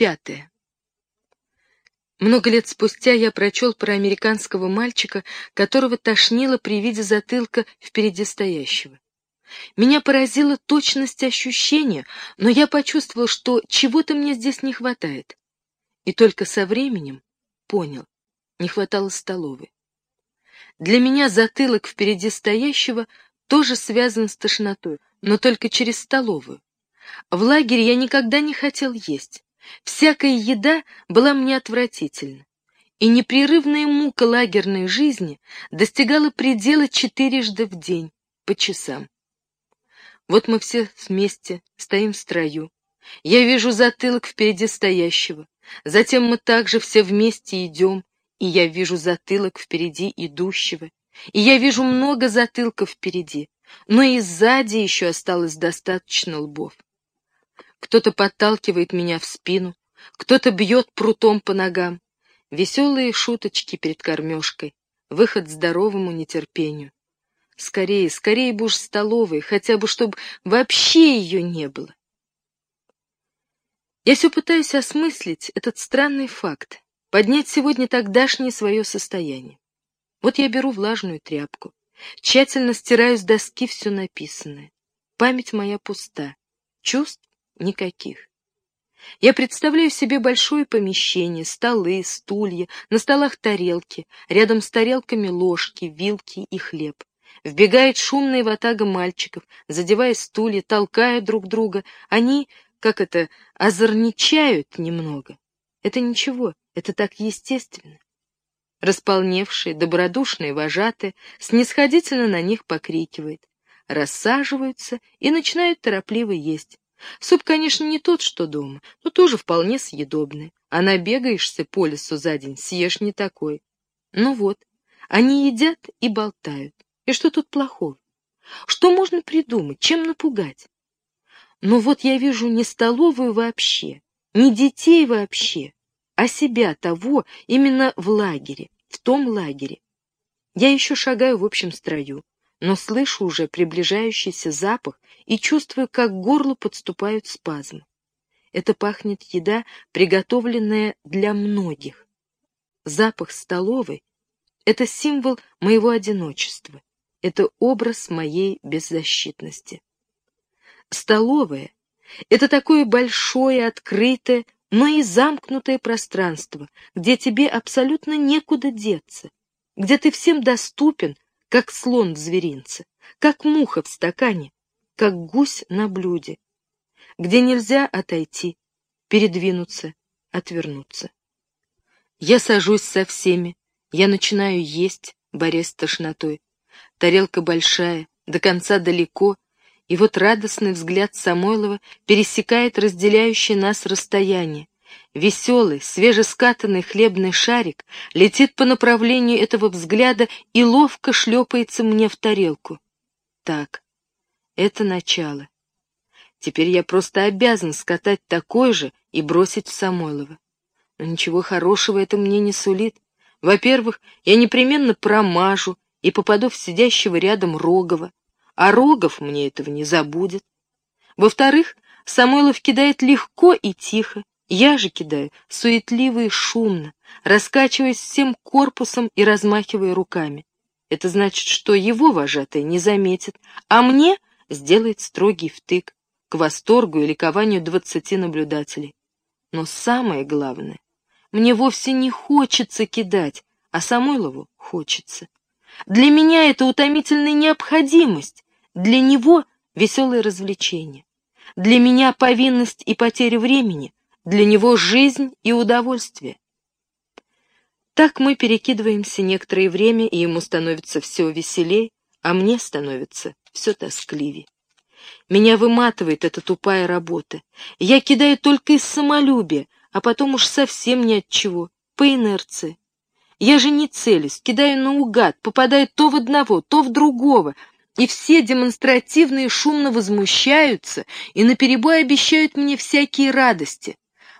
Пятое. Много лет спустя я прочел про американского мальчика, которого тошнило при виде затылка впереди стоящего. Меня поразила точность ощущения, но я почувствовал, что чего-то мне здесь не хватает. И только со временем понял, не хватало столовой. Для меня затылок впереди стоящего тоже связан с тошнотой, но только через столовую. В лагере я никогда не хотел есть. Всякая еда была мне отвратительна. И непрерывная мука лагерной жизни достигала предела четырежды в день, по часам. Вот мы все вместе стоим в строю. Я вижу затылок впереди стоящего. Затем мы также все вместе идем, и я вижу затылок впереди идущего. И я вижу много затылков впереди, но и сзади еще осталось достаточно лбов. Кто-то подталкивает меня в спину, кто-то бьет прутом по ногам. Веселые шуточки перед кормежкой, выход здоровому нетерпению. Скорее, скорее бы уж столовой, хотя бы, чтобы вообще ее не было. Я все пытаюсь осмыслить этот странный факт, поднять сегодня тогдашнее свое состояние. Вот я беру влажную тряпку, тщательно стираю с доски все написанное. Память моя пуста, чувств никаких. Я представляю себе большое помещение, столы, стулья, на столах тарелки, рядом с тарелками ложки, вилки и хлеб. Вбегает шумная ватага мальчиков, задевая стулья, толкая друг друга. Они, как это, озорничают немного. Это ничего, это так естественно. Располневшие, добродушные вожатые снисходительно на них покрикивает, рассаживаются и начинают торопливо есть. Суп, конечно, не тот, что дома, но тоже вполне съедобный. А набегаешься по лесу за день, съешь не такой. Ну вот, они едят и болтают. И что тут плохого? Что можно придумать, чем напугать? Но вот я вижу не столовую вообще, не детей вообще, а себя того именно в лагере, в том лагере. Я еще шагаю в общем строю, но слышу уже приближающийся запах и чувствую, как к горлу подступают спазмы. Это пахнет еда, приготовленная для многих. Запах столовой — это символ моего одиночества, это образ моей беззащитности. Столовая — это такое большое, открытое, но и замкнутое пространство, где тебе абсолютно некуда деться, где ты всем доступен, как слон в зверинце, как муха в стакане, как гусь на блюде, где нельзя отойти, передвинуться, отвернуться. Я сажусь со всеми, я начинаю есть, борясь с тошнотой. Тарелка большая, до конца далеко, и вот радостный взгляд Самойлова пересекает разделяющее нас расстояние. Веселый, свежескатанный хлебный шарик летит по направлению этого взгляда и ловко шлепается мне в тарелку. Так, это начало. Теперь я просто обязан скатать такой же и бросить в Самойлова. Но ничего хорошего это мне не сулит. Во-первых, я непременно промажу и попаду в сидящего рядом Рогова, а Рогов мне этого не забудет. Во-вторых, Самойлов кидает легко и тихо, я же кидаю суетливо и шумно, раскачиваясь всем корпусом и размахивая руками. Это значит, что его вожатый не заметит, а мне сделает строгий втык к восторгу и ликованию двадцати наблюдателей. Но самое главное, мне вовсе не хочется кидать, а Самойлову хочется. Для меня это утомительная необходимость, для него веселое развлечение. Для меня повинность и потеря времени, для него жизнь и удовольствие. Так мы перекидываемся некоторое время, и ему становится все веселей, а мне становится все тоскливее. Меня выматывает эта тупая работа. Я кидаю только из самолюбия, а потом уж совсем ни от чего, по инерции. Я же не целюсь, кидаю наугад, попадаю то в одного, то в другого, и все демонстративно и шумно возмущаются и наперебой обещают мне всякие радости.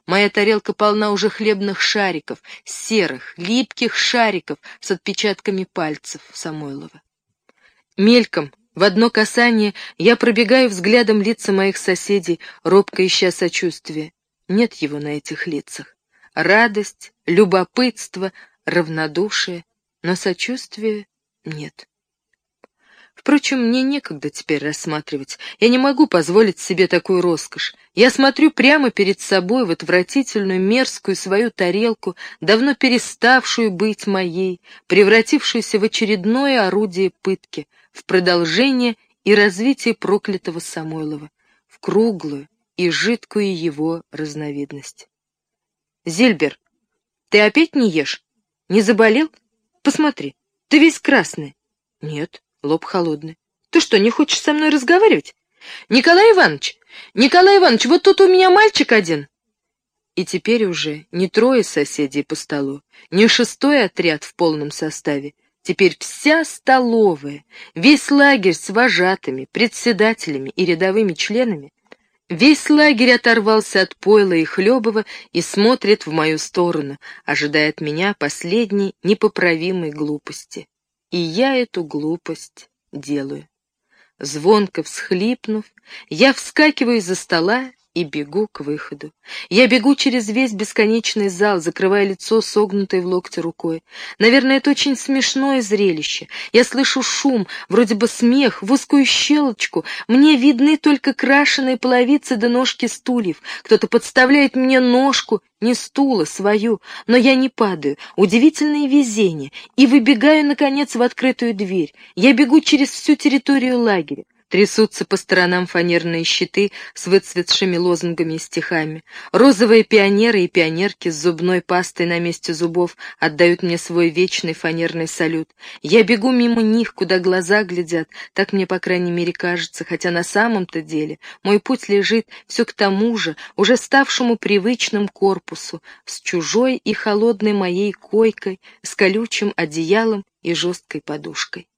Моя тарелка полна уже хлебных шариков, серых, липких шариков с отпечатками пальцев Самойлова. Мельком, в одно касание, я пробегаю взглядом лица моих соседей, робко ища сочувствия. Нет его на этих лицах. Радость, любопытство, равнодушие, но сочувствия нет. Впрочем, мне некогда теперь рассматривать. Я не могу позволить себе такую роскошь. Я смотрю прямо перед собой в отвратительную, мерзкую свою тарелку, давно переставшую быть моей, превратившуюся в очередное орудие пытки, в продолжение и развитие проклятого Самойлова, в круглую и жидкую его разновидность. Зильбер, ты опять не ешь? Не заболел? Посмотри, ты весь красный. Нет. Лоб холодный. Ты что, не хочешь со мной разговаривать? Николай Иванович! Николай Иванович, вот тут у меня мальчик один. И теперь уже не трое соседей по столу, не шестой отряд в полном составе. Теперь вся столовая, весь лагерь с вожатыми, председателями и рядовыми членами, весь лагерь оторвался от пойла и хлебова и смотрит в мою сторону, ожидая от меня последней непоправимой глупости. И я эту глупость делаю. Звонко всхлипнув, я вскакиваю из-за стола и бегу к выходу. Я бегу через весь бесконечный зал, закрывая лицо согнутой в локте рукой. Наверное, это очень смешное зрелище. Я слышу шум, вроде бы смех, в узкую щелочку. Мне видны только крашеные половицы до ножки стульев. Кто-то подставляет мне ножку, не стула, свою, но я не падаю. Удивительное везение. И выбегаю, наконец, в открытую дверь. Я бегу через всю территорию лагеря. Трясутся по сторонам фанерные щиты с выцветшими лозунгами и стихами. Розовые пионеры и пионерки с зубной пастой на месте зубов отдают мне свой вечный фанерный салют. Я бегу мимо них, куда глаза глядят, так мне, по крайней мере, кажется, хотя на самом-то деле мой путь лежит все к тому же, уже ставшему привычным корпусу, с чужой и холодной моей койкой, с колючим одеялом и жесткой подушкой.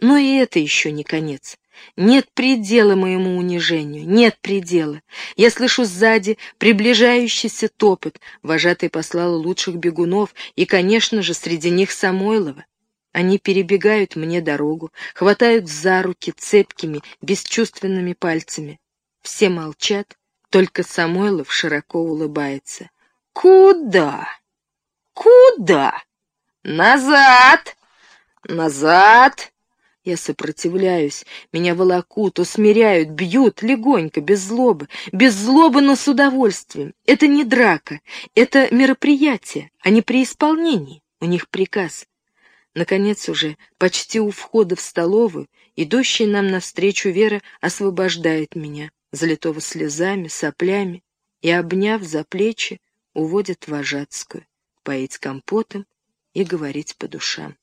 Но и это еще не конец. Нет предела моему унижению, нет предела. Я слышу сзади приближающийся топот. Вожатый послал лучших бегунов, и, конечно же, среди них Самойлова. Они перебегают мне дорогу, хватают за руки цепкими, бесчувственными пальцами. Все молчат, только Самойлов широко улыбается. «Куда? Куда? Назад! Назад!» Я сопротивляюсь, меня волокут, усмиряют, бьют легонько, без злобы, без злобы, но с удовольствием. Это не драка, это мероприятие, они при исполнении, у них приказ. Наконец уже, почти у входа в столовую, идущая нам навстречу Вера освобождает меня, залитого слезами, соплями, и, обняв за плечи, уводит вожатскую, поить компотом и говорить по душам.